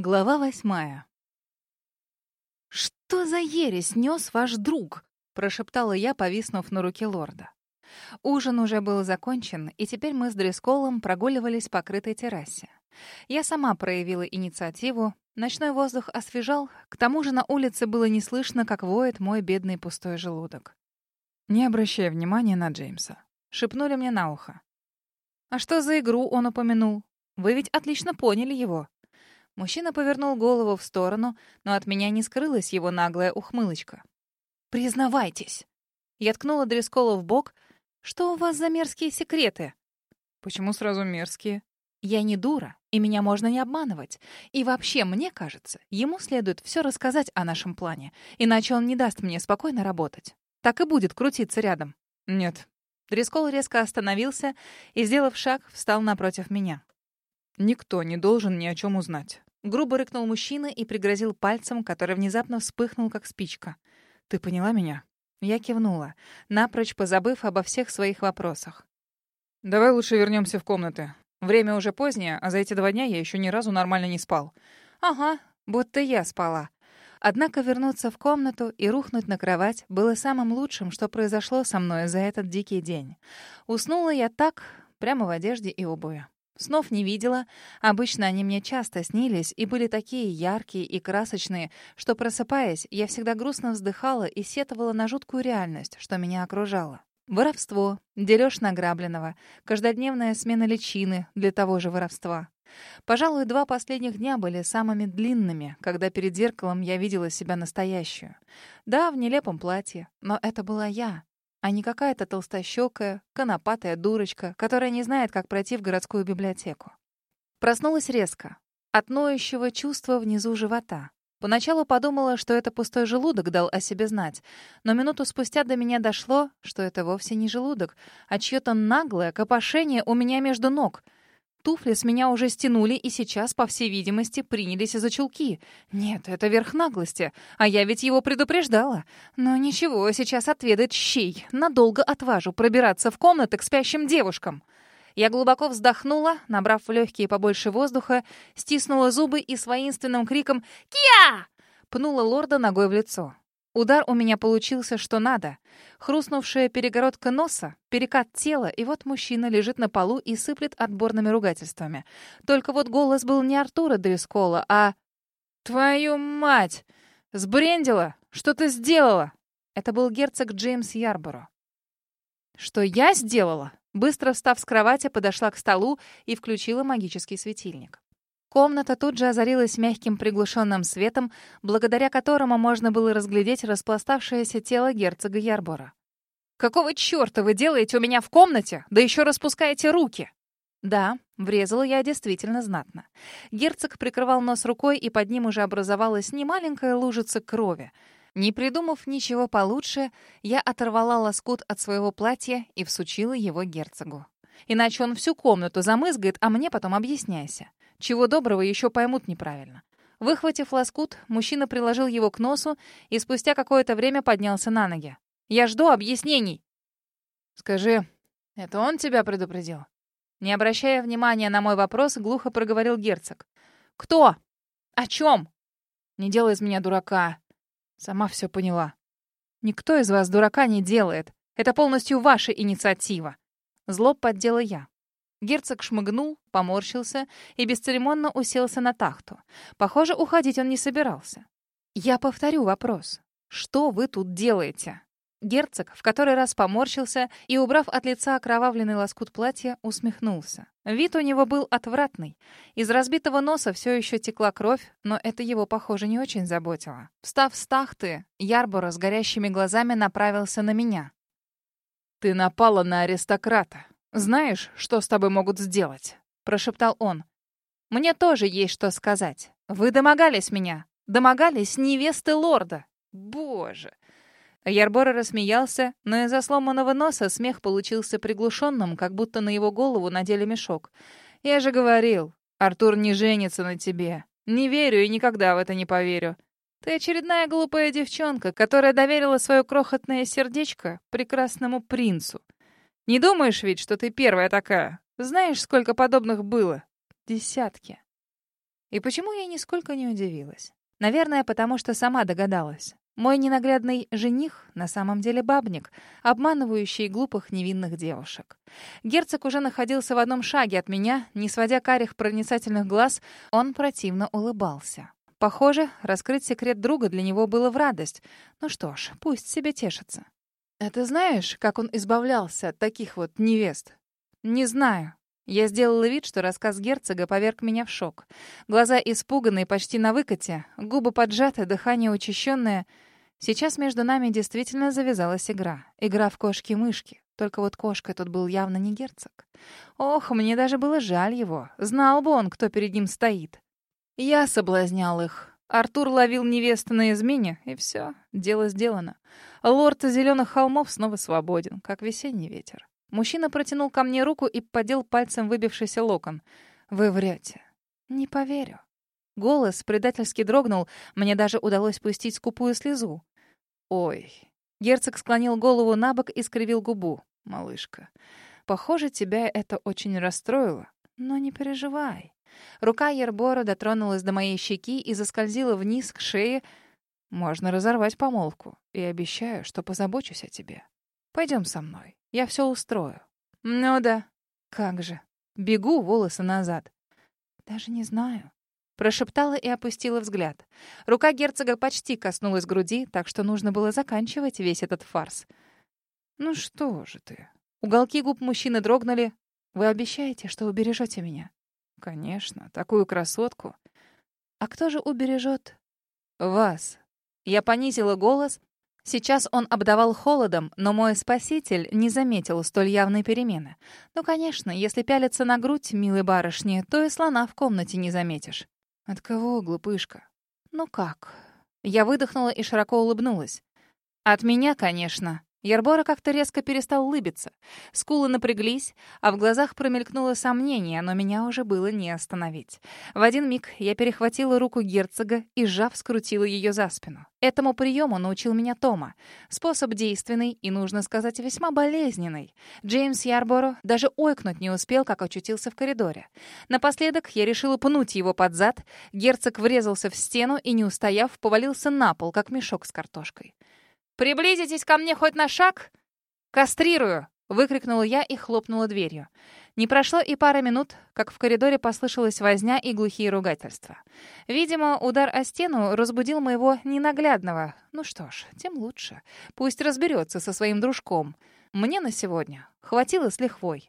Глава восьмая. «Что за ересь нес ваш друг?» — прошептала я, повиснув на руке лорда. Ужин уже был закончен, и теперь мы с Дресколом прогуливались по крытой террасе. Я сама проявила инициативу, ночной воздух освежал, к тому же на улице было не слышно, как воет мой бедный пустой желудок. «Не обращай внимания на Джеймса», — шепнули мне на ухо. «А что за игру он упомянул? Вы ведь отлично поняли его». Мужчина повернул голову в сторону, но от меня не скрылась его наглая ухмылочка. «Признавайтесь!» Я ткнула Дрескола в бок. «Что у вас за мерзкие секреты?» «Почему сразу мерзкие?» «Я не дура, и меня можно не обманывать. И вообще, мне кажется, ему следует все рассказать о нашем плане, иначе он не даст мне спокойно работать. Так и будет крутиться рядом». «Нет». Дрескол резко остановился и, сделав шаг, встал напротив меня. «Никто не должен ни о чем узнать. Грубо рыкнул мужчина и пригрозил пальцем, который внезапно вспыхнул, как спичка. «Ты поняла меня?» Я кивнула, напрочь позабыв обо всех своих вопросах. «Давай лучше вернемся в комнаты. Время уже позднее, а за эти два дня я еще ни разу нормально не спал». «Ага, будто я спала». Однако вернуться в комнату и рухнуть на кровать было самым лучшим, что произошло со мной за этот дикий день. Уснула я так, прямо в одежде и обуви. Снов не видела. Обычно они мне часто снились и были такие яркие и красочные, что, просыпаясь, я всегда грустно вздыхала и сетовала на жуткую реальность, что меня окружало. Воровство, дележ награбленного, каждодневная смена личины для того же воровства. Пожалуй, два последних дня были самыми длинными, когда перед зеркалом я видела себя настоящую. Да, в нелепом платье, но это была я а не какая-то толстощекая, конопатая дурочка, которая не знает, как пройти в городскую библиотеку. Проснулась резко, от ноющего чувства внизу живота. Поначалу подумала, что это пустой желудок дал о себе знать, но минуту спустя до меня дошло, что это вовсе не желудок, а чье-то наглое копошение у меня между ног — Туфли с меня уже стянули и сейчас, по всей видимости, принялись за чулки. Нет, это верх наглости. А я ведь его предупреждала. Но ничего, сейчас отведает щей. Надолго отважу пробираться в комнаты к спящим девушкам. Я глубоко вздохнула, набрав в легкие побольше воздуха, стиснула зубы и с воинственным криком «Кия!» пнула лорда ногой в лицо. Удар у меня получился что надо. Хрустнувшая перегородка носа, перекат тела, и вот мужчина лежит на полу и сыплет отборными ругательствами. Только вот голос был не Артура Дрескола, а... «Твою мать! Сбрендила! Что ты сделала?» Это был герцог Джеймс Ярборо. «Что я сделала?» Быстро встав с кровати, подошла к столу и включила магический светильник. Комната тут же озарилась мягким приглушенным светом, благодаря которому можно было разглядеть распластавшееся тело герцога Ярбора. «Какого черта вы делаете у меня в комнате? Да еще распускаете руки!» Да, врезала я действительно знатно. Герцог прикрывал нос рукой, и под ним уже образовалась немаленькая лужица крови. Не придумав ничего получше, я оторвала лоскут от своего платья и всучила его герцогу. Иначе он всю комнату замызгает, а мне потом объясняйся. Чего доброго еще поймут неправильно. Выхватив лоскут, мужчина приложил его к носу и спустя какое-то время поднялся на ноги. «Я жду объяснений!» «Скажи, это он тебя предупредил?» Не обращая внимания на мой вопрос, глухо проговорил герцог. «Кто? О чем?» «Не делай из меня дурака». Сама все поняла. «Никто из вас дурака не делает. Это полностью ваша инициатива». Зло поддела я. Герцог шмыгнул, поморщился и бесцеремонно уселся на тахту. Похоже, уходить он не собирался. «Я повторю вопрос. Что вы тут делаете?» Герцог в который раз поморщился и, убрав от лица окровавленный лоскут платья, усмехнулся. Вид у него был отвратный. Из разбитого носа все еще текла кровь, но это его, похоже, не очень заботило. Встав с тахты, Ярбора с горящими глазами направился на меня. «Ты напала на аристократа. «Знаешь, что с тобой могут сделать?» — прошептал он. «Мне тоже есть что сказать. Вы домогались меня. Домогались невесты лорда. Боже!» Ярбора рассмеялся, но из-за сломанного носа смех получился приглушенным, как будто на его голову надели мешок. «Я же говорил, Артур не женится на тебе. Не верю и никогда в это не поверю. Ты очередная глупая девчонка, которая доверила свое крохотное сердечко прекрасному принцу. Не думаешь ведь, что ты первая такая? Знаешь, сколько подобных было? Десятки. И почему я нисколько не удивилась? Наверное, потому что сама догадалась. Мой ненаглядный жених на самом деле бабник, обманывающий глупых невинных девушек. Герцог уже находился в одном шаге от меня, не сводя карих проницательных глаз, он противно улыбался. Похоже, раскрыть секрет друга для него было в радость. Ну что ж, пусть себе тешится. «Это знаешь, как он избавлялся от таких вот невест?» «Не знаю». Я сделала вид, что рассказ герцога поверг меня в шок. Глаза испуганные, почти на выкате, губы поджаты, дыхание учащенное — Сейчас между нами действительно завязалась игра. Игра в кошки-мышки. Только вот кошкой тут был явно не герцог. Ох, мне даже было жаль его. Знал бы он, кто перед ним стоит. Я соблазнял их. Артур ловил невесту на измене, и все, дело сделано. Лорд Зеленых холмов снова свободен, как весенний ветер. Мужчина протянул ко мне руку и подел пальцем выбившийся локон. «Вы врете». «Не поверю». Голос предательски дрогнул, мне даже удалось пустить скупую слезу. «Ой». Герцог склонил голову на бок и скривил губу. «Малышка, похоже, тебя это очень расстроило. Но не переживай». Рука Ербора дотронулась до моей щеки и заскользила вниз к шее. «Можно разорвать помолвку. И обещаю, что позабочусь о тебе. Пойдем со мной. Я все устрою». «Ну да. Как же. Бегу волосы назад». «Даже не знаю». Прошептала и опустила взгляд. Рука герцога почти коснулась груди, так что нужно было заканчивать весь этот фарс. «Ну что же ты?» Уголки губ мужчины дрогнули. «Вы обещаете, что убережете меня?» «Конечно, такую красотку». «А кто же убережет?» «Вас». Я понизила голос. Сейчас он обдавал холодом, но мой спаситель не заметил столь явной перемены. Ну, конечно, если пялиться на грудь, милой барышни, то и слона в комнате не заметишь. «От кого, глупышка?» «Ну как?» Я выдохнула и широко улыбнулась. «От меня, конечно. Ярбора как-то резко перестал улыбиться. Скулы напряглись, а в глазах промелькнуло сомнение, но меня уже было не остановить. В один миг я перехватила руку герцога и, сжав, скрутила ее за спину. Этому приему научил меня Тома. Способ действенный и, нужно сказать, весьма болезненный. Джеймс Ярборо даже ойкнуть не успел, как очутился в коридоре. Напоследок я решила пнуть его под зад. Герцог врезался в стену и, не устояв, повалился на пол, как мешок с картошкой. «Приблизитесь ко мне хоть на шаг!» «Кастрирую!» — выкрикнула я и хлопнула дверью. Не прошло и пара минут, как в коридоре послышалась возня и глухие ругательства. Видимо, удар о стену разбудил моего ненаглядного. Ну что ж, тем лучше. Пусть разберется со своим дружком. Мне на сегодня хватило с лихвой.